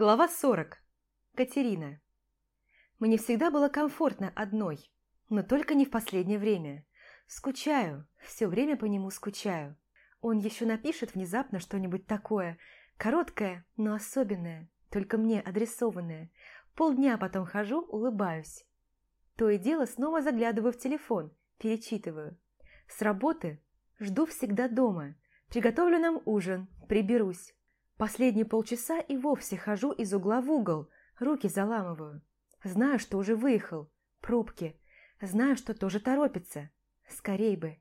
Глава 40. Катерина. Мне всегда было комфортно одной, но только не в последнее время. Скучаю, все время по нему скучаю. Он еще напишет внезапно что-нибудь такое, короткое, но особенное, только мне адресованное. Полдня потом хожу, улыбаюсь. То и дело снова заглядываю в телефон, перечитываю. С работы жду всегда дома, приготовлю нам ужин, приберусь. Последние полчаса и вовсе хожу из угла в угол, руки заламываю. Знаю, что уже выехал. Пробки. Знаю, что тоже торопится. Скорей бы.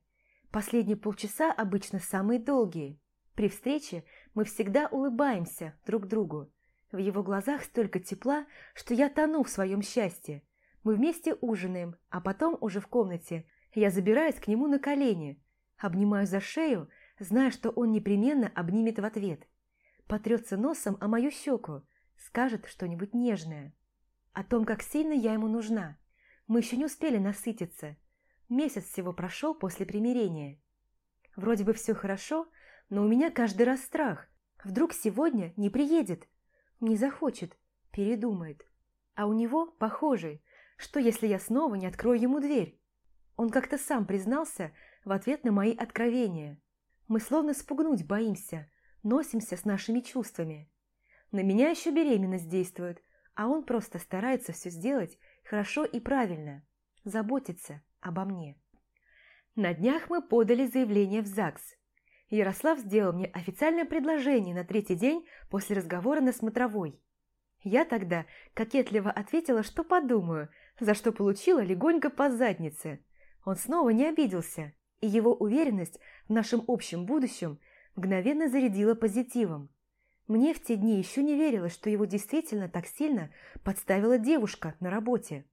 Последние полчаса обычно самые долгие. При встрече мы всегда улыбаемся друг другу. В его глазах столько тепла, что я тону в своем счастье. Мы вместе ужинаем, а потом уже в комнате. Я забираюсь к нему на колени, обнимаю за шею, зная, что он непременно обнимет в ответ – потрется носом о мою щеку, скажет что-нибудь нежное. О том, как сильно я ему нужна. Мы еще не успели насытиться. Месяц всего прошел после примирения. Вроде бы все хорошо, но у меня каждый раз страх. Вдруг сегодня не приедет, не захочет, передумает. А у него похожий. Что, если я снова не открою ему дверь? Он как-то сам признался в ответ на мои откровения. Мы словно спугнуть боимся, носимся с нашими чувствами. На меня еще беременность действует, а он просто старается все сделать хорошо и правильно, заботится обо мне. На днях мы подали заявление в ЗАГС. Ярослав сделал мне официальное предложение на третий день после разговора на смотровой. Я тогда кокетливо ответила, что подумаю, за что получила легонько по заднице. Он снова не обиделся, и его уверенность в нашем общем будущем мгновенно зарядила позитивом. Мне в те дни еще не верилось, что его действительно так сильно подставила девушка на работе.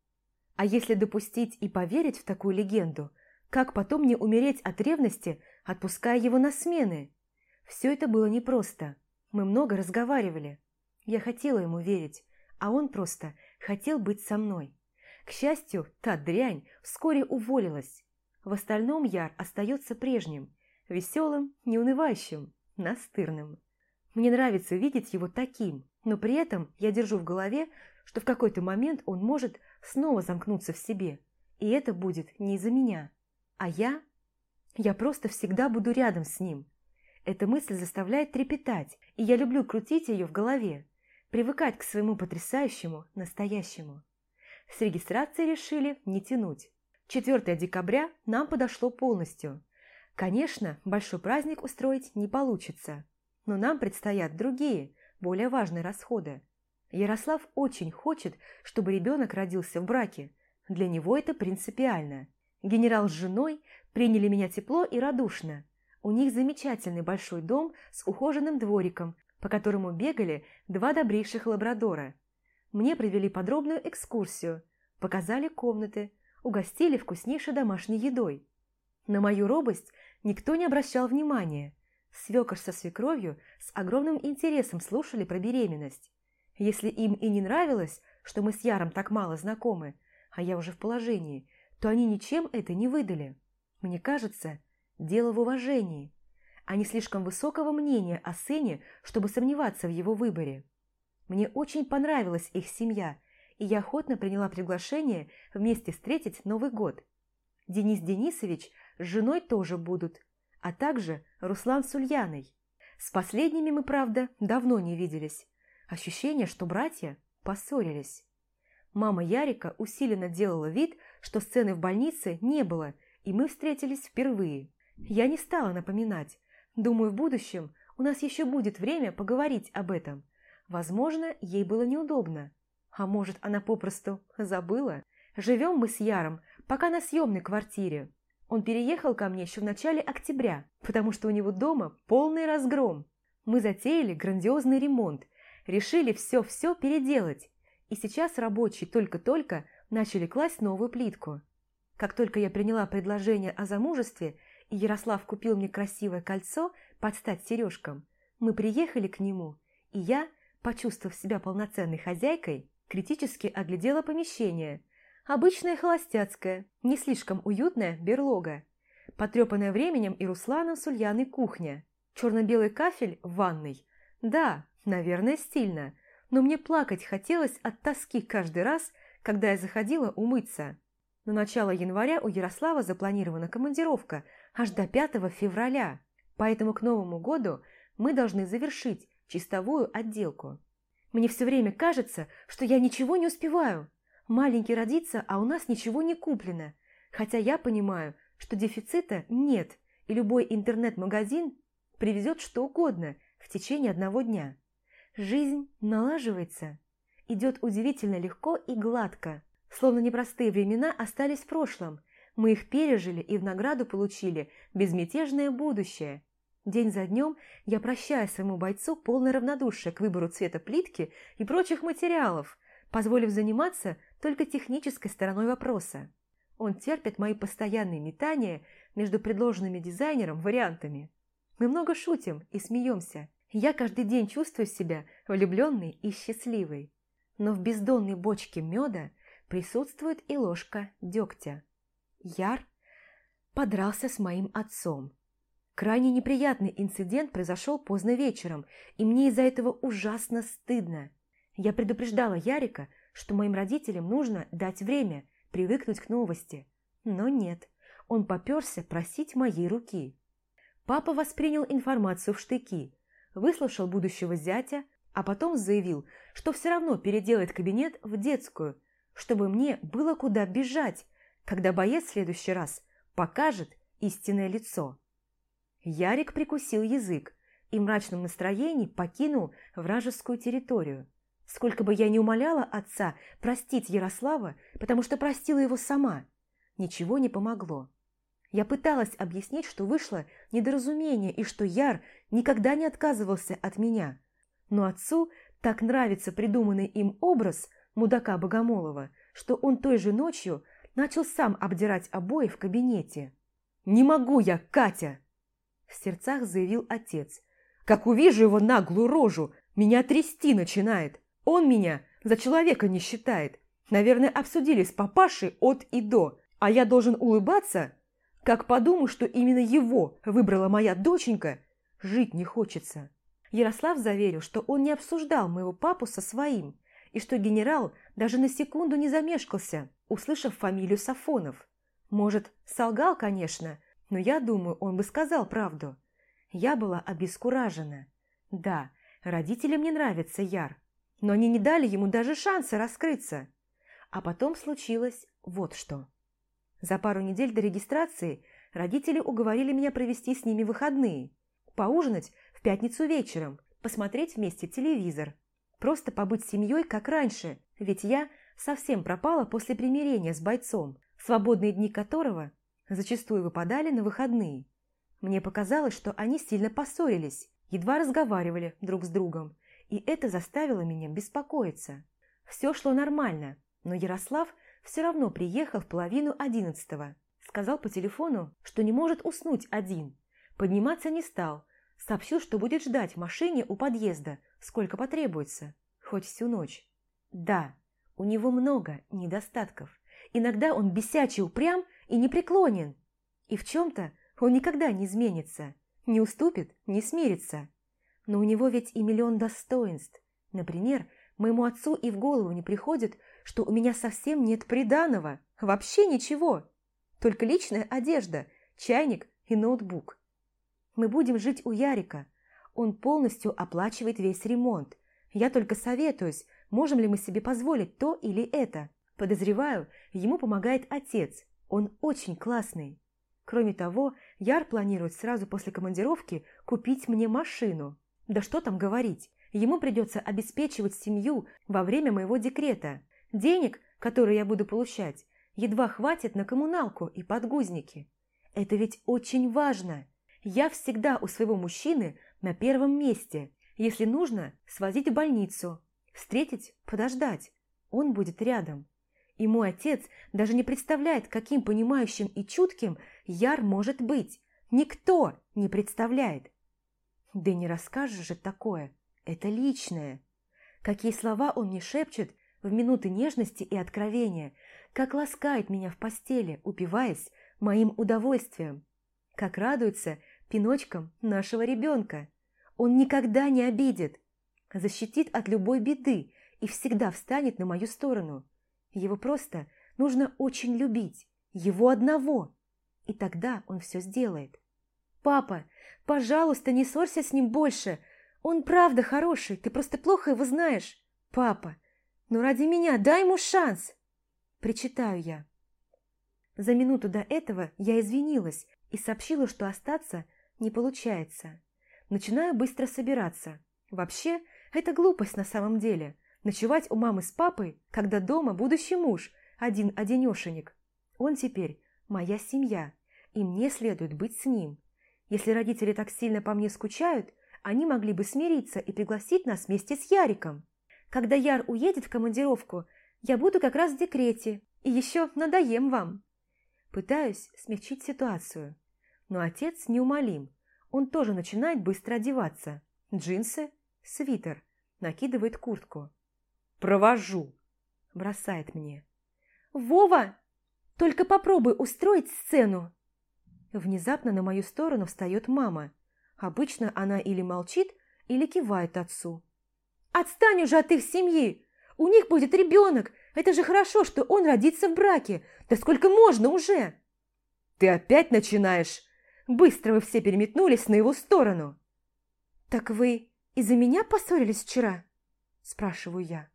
А если допустить и поверить в такую легенду, как потом не умереть от ревности, отпуская его на смены? Все это было непросто. Мы много разговаривали. Я хотела ему верить, а он просто хотел быть со мной. К счастью, та дрянь вскоре уволилась. В остальном Яр остается прежним – веселым, неунывающим, настырным. Мне нравится видеть его таким, но при этом я держу в голове, что в какой-то момент он может снова замкнуться в себе, и это будет не из-за меня. А я? Я просто всегда буду рядом с ним. Эта мысль заставляет трепетать, и я люблю крутить ее в голове, привыкать к своему потрясающему, настоящему. С регистрацией решили не тянуть. 4 декабря нам подошло полностью – Конечно, большой праздник устроить не получится, но нам предстоят другие, более важные расходы. Ярослав очень хочет, чтобы ребенок родился в браке. Для него это принципиально. Генерал с женой приняли меня тепло и радушно. У них замечательный большой дом с ухоженным двориком, по которому бегали два добрейших лабрадора. Мне провели подробную экскурсию, показали комнаты, угостили вкуснейшей домашней едой. На мою робость никто не обращал внимания. Свекор со свекровью с огромным интересом слушали про беременность. Если им и не нравилось, что мы с Яром так мало знакомы, а я уже в положении, то они ничем это не выдали. Мне кажется, дело в уважении. Они слишком высокого мнения о сыне, чтобы сомневаться в его выборе. Мне очень понравилась их семья, и я охотно приняла приглашение вместе встретить Новый год. Денис Денисович с женой тоже будут, а также Руслан с Ульяной. С последними мы, правда, давно не виделись. Ощущение, что братья поссорились. Мама Ярика усиленно делала вид, что сцены в больнице не было, и мы встретились впервые. Я не стала напоминать. Думаю, в будущем у нас еще будет время поговорить об этом. Возможно, ей было неудобно. А может, она попросту забыла? Живем мы с Яром пока на съемной квартире. Он переехал ко мне еще в начале октября, потому что у него дома полный разгром. Мы затеяли грандиозный ремонт, решили все-все переделать, и сейчас рабочие только-только начали класть новую плитку. Как только я приняла предложение о замужестве, и Ярослав купил мне красивое кольцо под стать сережкам, мы приехали к нему, и я, почувствовав себя полноценной хозяйкой, критически оглядела помещение – Обычная холостяцкая, не слишком уютная берлога. Потрепанная временем и Русланом с Ульяной кухня. Черно-белый кафель в ванной. Да, наверное, стильно. но мне плакать хотелось от тоски каждый раз, когда я заходила умыться. На начало января у Ярослава запланирована командировка аж до 5 февраля, поэтому к Новому году мы должны завершить чистовую отделку. Мне все время кажется, что я ничего не успеваю. Маленький родится, а у нас ничего не куплено. Хотя я понимаю, что дефицита нет, и любой интернет-магазин привезет что угодно в течение одного дня. Жизнь налаживается, идет удивительно легко и гладко, словно непростые времена остались в прошлом. Мы их пережили и в награду получили безмятежное будущее. День за днем я прощаю своему бойцу полное равнодушие к выбору цвета плитки и прочих материалов, позволив заниматься только технической стороной вопроса. Он терпит мои постоянные метания между предложенными дизайнером вариантами. Мы много шутим и смеемся. Я каждый день чувствую себя влюбленной и счастливой. Но в бездонной бочке меда присутствует и ложка дегтя. Яр подрался с моим отцом. Крайне неприятный инцидент произошел поздно вечером, и мне из-за этого ужасно стыдно. Я предупреждала Ярика, что моим родителям нужно дать время привыкнуть к новости. Но нет, он поперся просить моей руки. Папа воспринял информацию в штыки, выслушал будущего зятя, а потом заявил, что все равно переделает кабинет в детскую, чтобы мне было куда бежать, когда боец в следующий раз покажет истинное лицо. Ярик прикусил язык и в мрачном настроении покинул вражескую территорию. Сколько бы я ни умоляла отца простить Ярослава, потому что простила его сама, ничего не помогло. Я пыталась объяснить, что вышло недоразумение и что Яр никогда не отказывался от меня. Но отцу так нравится придуманный им образ мудака Богомолова, что он той же ночью начал сам обдирать обои в кабинете. «Не могу я, Катя!» В сердцах заявил отец. «Как увижу его наглую рожу, меня трясти начинает. Он меня за человека не считает. Наверное, обсудили с папашей от и до, а я должен улыбаться? Как подумаю, что именно его выбрала моя доченька, жить не хочется». Ярослав заверил, что он не обсуждал моего папу со своим, и что генерал даже на секунду не замешкался, услышав фамилию Сафонов. Может, солгал, конечно, но я думаю, он бы сказал правду. Я была обескуражена. Да, родителям не нравится Яр, но они не дали ему даже шанса раскрыться. А потом случилось вот что. За пару недель до регистрации родители уговорили меня провести с ними выходные, поужинать в пятницу вечером, посмотреть вместе телевизор, просто побыть семьей, как раньше, ведь я совсем пропала после примирения с бойцом, свободные дни которого зачастую выпадали на выходные. Мне показалось, что они сильно поссорились, едва разговаривали друг с другом, и это заставило меня беспокоиться. Все шло нормально, но Ярослав все равно приехал в половину одиннадцатого. Сказал по телефону, что не может уснуть один. Подниматься не стал, сообщил, что будет ждать в машине у подъезда, сколько потребуется, хоть всю ночь. Да, у него много недостатков. Иногда он бесячий упрям и непреклонен. И в чем-то он никогда не изменится, не уступит, не смирится. Но у него ведь и миллион достоинств. Например, моему отцу и в голову не приходит, что у меня совсем нет приданого, вообще ничего. Только личная одежда, чайник и ноутбук. Мы будем жить у Ярика. Он полностью оплачивает весь ремонт. Я только советуюсь, можем ли мы себе позволить то или это. Подозреваю, ему помогает отец, он очень классный. Кроме того, Яр планирует сразу после командировки купить мне машину. Да что там говорить, ему придется обеспечивать семью во время моего декрета. Денег, которые я буду получать, едва хватит на коммуналку и подгузники. Это ведь очень важно. Я всегда у своего мужчины на первом месте. Если нужно, свозить в больницу, встретить, подождать. Он будет рядом. И мой отец даже не представляет, каким понимающим и чутким Яр может быть. Никто не представляет. Да не расскажешь же такое. Это личное. Какие слова он мне шепчет в минуты нежности и откровения, как ласкает меня в постели, упиваясь моим удовольствием, как радуется пиночкам нашего ребенка. Он никогда не обидит. защитит от любой беды и всегда встанет на мою сторону. Его просто нужно очень любить, его одного, и тогда он все сделает. «Папа, пожалуйста, не ссорься с ним больше. Он правда хороший, ты просто плохо его знаешь. Папа, ну ради меня дай ему шанс!» Причитаю я. За минуту до этого я извинилась и сообщила, что остаться не получается. Начинаю быстро собираться. Вообще, это глупость на самом деле. Ночевать у мамы с папой, когда дома будущий муж, один-одинешенек. Он теперь моя семья, и мне следует быть с ним. Если родители так сильно по мне скучают, они могли бы смириться и пригласить нас вместе с Яриком. Когда Яр уедет в командировку, я буду как раз в декрете, и еще надоем вам. Пытаюсь смягчить ситуацию. Но отец неумолим. Он тоже начинает быстро одеваться. Джинсы, свитер, накидывает куртку. «Провожу!» – бросает мне. «Вова, только попробуй устроить сцену!» Внезапно на мою сторону встает мама. Обычно она или молчит, или кивает отцу. «Отстань уже от их семьи! У них будет ребенок! Это же хорошо, что он родится в браке! Да сколько можно уже!» «Ты опять начинаешь!» Быстро вы все переметнулись на его сторону. «Так вы из-за меня поссорились вчера?» Спрашиваю я.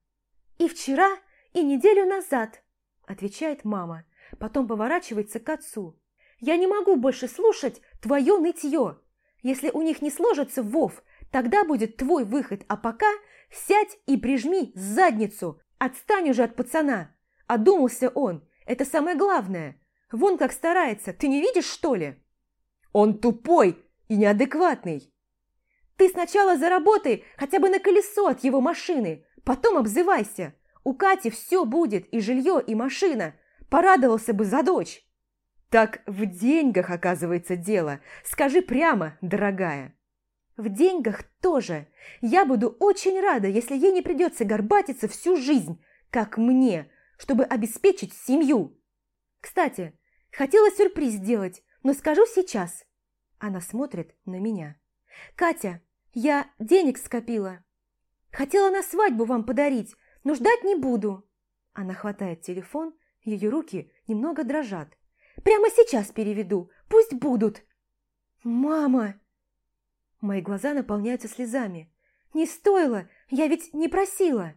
«И вчера, и неделю назад», отвечает мама. Потом поворачивается к отцу. Я не могу больше слушать твое нытье. Если у них не сложится Вов, тогда будет твой выход, а пока сядь и прижми задницу. Отстань уже от пацана. Одумался он, это самое главное. Вон как старается, ты не видишь, что ли? Он тупой и неадекватный. Ты сначала заработай хотя бы на колесо от его машины, потом обзывайся. У Кати все будет, и жилье, и машина. Порадовался бы за дочь. Так в деньгах, оказывается, дело. Скажи прямо, дорогая. В деньгах тоже. Я буду очень рада, если ей не придется горбатиться всю жизнь, как мне, чтобы обеспечить семью. Кстати, хотела сюрприз сделать, но скажу сейчас. Она смотрит на меня. Катя, я денег скопила. Хотела на свадьбу вам подарить, но ждать не буду. Она хватает телефон, ее руки немного дрожат. Прямо сейчас переведу. Пусть будут. Мама! Мои глаза наполняются слезами. Не стоило, я ведь не просила.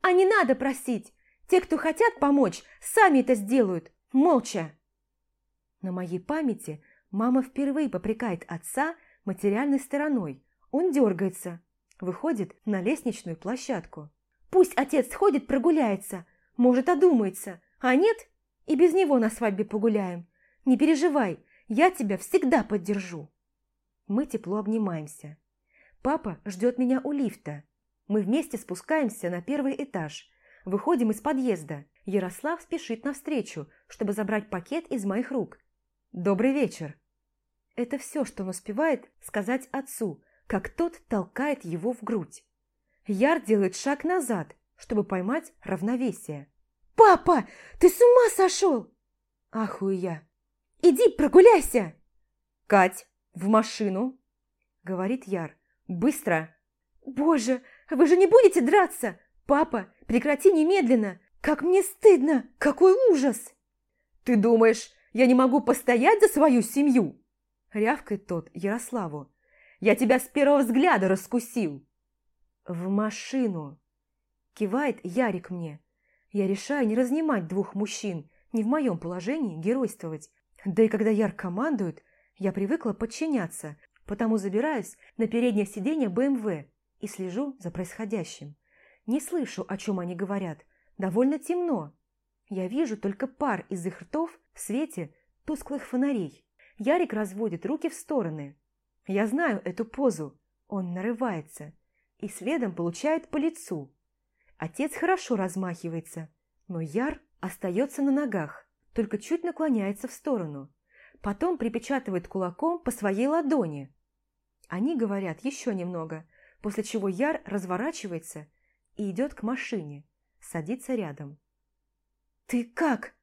А не надо просить. Те, кто хотят помочь, сами это сделают, молча. На моей памяти мама впервые попрекает отца материальной стороной. Он дергается, выходит на лестничную площадку. Пусть отец сходит прогуляется, может, одумается, а нет, и без него на свадьбе погуляем. Не переживай, я тебя всегда поддержу. Мы тепло обнимаемся. Папа ждет меня у лифта. Мы вместе спускаемся на первый этаж. Выходим из подъезда. Ярослав спешит навстречу, чтобы забрать пакет из моих рук. «Добрый вечер!» Это все, что он успевает сказать отцу, как тот толкает его в грудь. Яр делает шаг назад, чтобы поймать равновесие. «Папа, ты с ума сошел?» Ахую я. «Иди прогуляйся!» «Кать, в машину!» Говорит Яр. «Быстро!» «Боже, вы же не будете драться! Папа, прекрати немедленно! Как мне стыдно! Какой ужас!» «Ты думаешь, я не могу постоять за свою семью?» Рявкает тот Ярославу. «Я тебя с первого взгляда раскусил!» «В машину!» Кивает Ярик мне. Я решаю не разнимать двух мужчин, не в моем положении геройствовать. Да и когда Яр командует, я привыкла подчиняться, потому забираюсь на переднее сиденье БМВ и слежу за происходящим. Не слышу, о чем они говорят. Довольно темно. Я вижу только пар из их ртов в свете тусклых фонарей. Ярик разводит руки в стороны. Я знаю эту позу. Он нарывается. И следом получает по лицу. Отец хорошо размахивается, но Яр остается на ногах, только чуть наклоняется в сторону. Потом припечатывает кулаком по своей ладони. Они говорят еще немного, после чего Яр разворачивается и идет к машине, садится рядом. «Ты как?»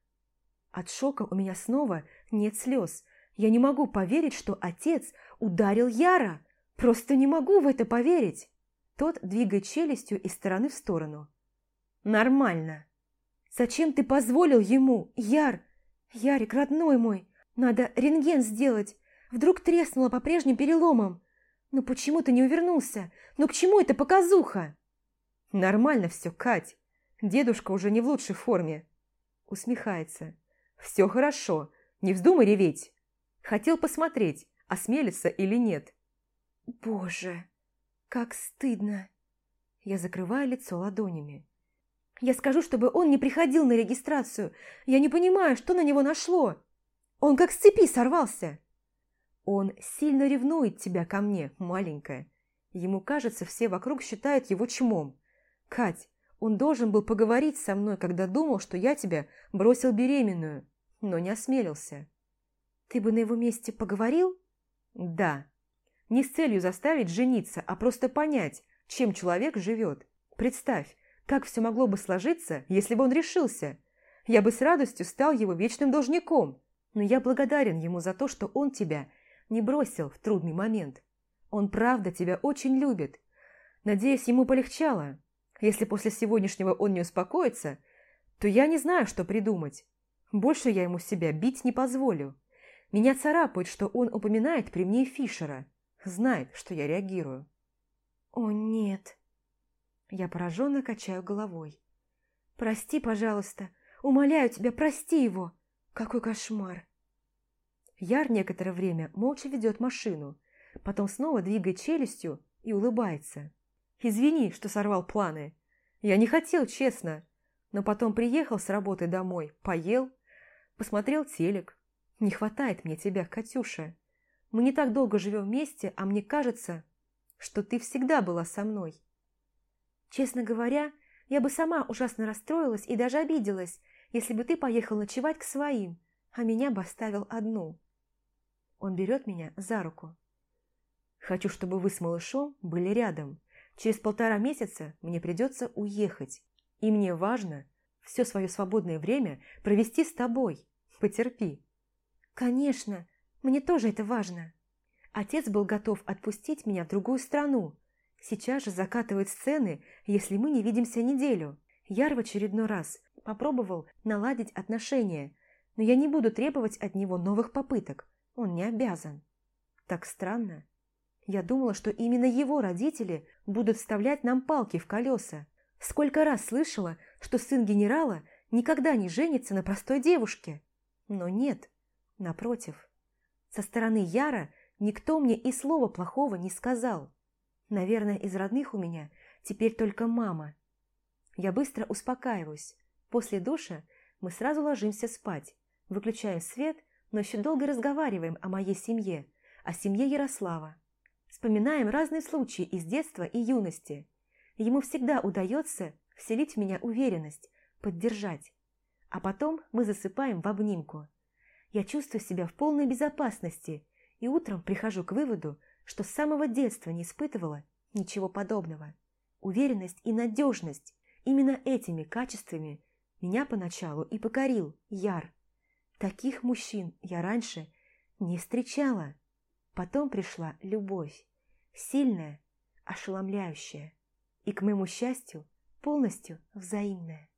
От шока у меня снова нет слез. Я не могу поверить, что отец ударил Яра. Просто не могу в это поверить. Тот двигает челюстью из стороны в сторону. «Нормально. Зачем ты позволил ему, Яр? Ярик, родной мой, надо рентген сделать. Вдруг треснуло по прежним переломам. Ну почему ты не увернулся? Ну к чему эта показуха?» «Нормально все, Кать. Дедушка уже не в лучшей форме». Усмехается. «Все хорошо. Не вздумай реветь. Хотел посмотреть, осмелится или нет». «Боже, как стыдно!» Я закрываю лицо ладонями. «Я скажу, чтобы он не приходил на регистрацию. Я не понимаю, что на него нашло. Он как с цепи сорвался!» «Он сильно ревнует тебя ко мне, маленькая. Ему кажется, все вокруг считают его чмом. Кать, он должен был поговорить со мной, когда думал, что я тебя бросил беременную, но не осмелился». «Ты бы на его месте поговорил?» «Да. Не с целью заставить жениться, а просто понять, чем человек живет. Представь, как все могло бы сложиться, если бы он решился. Я бы с радостью стал его вечным должником, но я благодарен ему за то, что он тебя не бросил в трудный момент. Он правда тебя очень любит. Надеюсь, ему полегчало. Если после сегодняшнего он не успокоится, то я не знаю, что придумать. Больше я ему себя бить не позволю. Меня царапает, что он упоминает при мне Фишера. Знает, что я реагирую. «О, нет!» Я пораженно качаю головой. «Прости, пожалуйста. Умоляю тебя, прости его. Какой кошмар!» Яр некоторое время молча ведет машину, потом снова двигает челюстью и улыбается. «Извини, что сорвал планы. Я не хотел, честно. Но потом приехал с работы домой, поел, посмотрел телек, не хватает мне тебя, Катюша. Мы не так долго живем вместе, а мне кажется, что ты всегда была со мной. Честно говоря, я бы сама ужасно расстроилась и даже обиделась, если бы ты поехал ночевать к своим, а меня бы оставил одну. Он берет меня за руку. Хочу, чтобы вы с малышом были рядом. Через полтора месяца мне придется уехать, и мне важно все свое свободное время провести с тобой. Потерпи. «Конечно, мне тоже это важно». Отец был готов отпустить меня в другую страну. Сейчас же закатывает сцены, если мы не видимся неделю. Яр в очередной раз попробовал наладить отношения, но я не буду требовать от него новых попыток. Он не обязан. Так странно. Я думала, что именно его родители будут вставлять нам палки в колеса. Сколько раз слышала, что сын генерала никогда не женится на простой девушке. Но нет. Напротив, со стороны Яра никто мне и слова плохого не сказал. Наверное, из родных у меня теперь только мама. Я быстро успокаиваюсь. После душа мы сразу ложимся спать, выключаем свет, но еще долго разговариваем о моей семье, о семье Ярослава. Вспоминаем разные случаи из детства и юности. Ему всегда удается вселить в меня уверенность, поддержать. А потом мы засыпаем в обнимку – я чувствую себя в полной безопасности и утром прихожу к выводу, что с самого детства не испытывала ничего подобного. Уверенность и надежность – именно этими качествами меня поначалу и покорил Яр. Таких мужчин я раньше не встречала. Потом пришла любовь, сильная, ошеломляющая и, к моему счастью, полностью взаимная.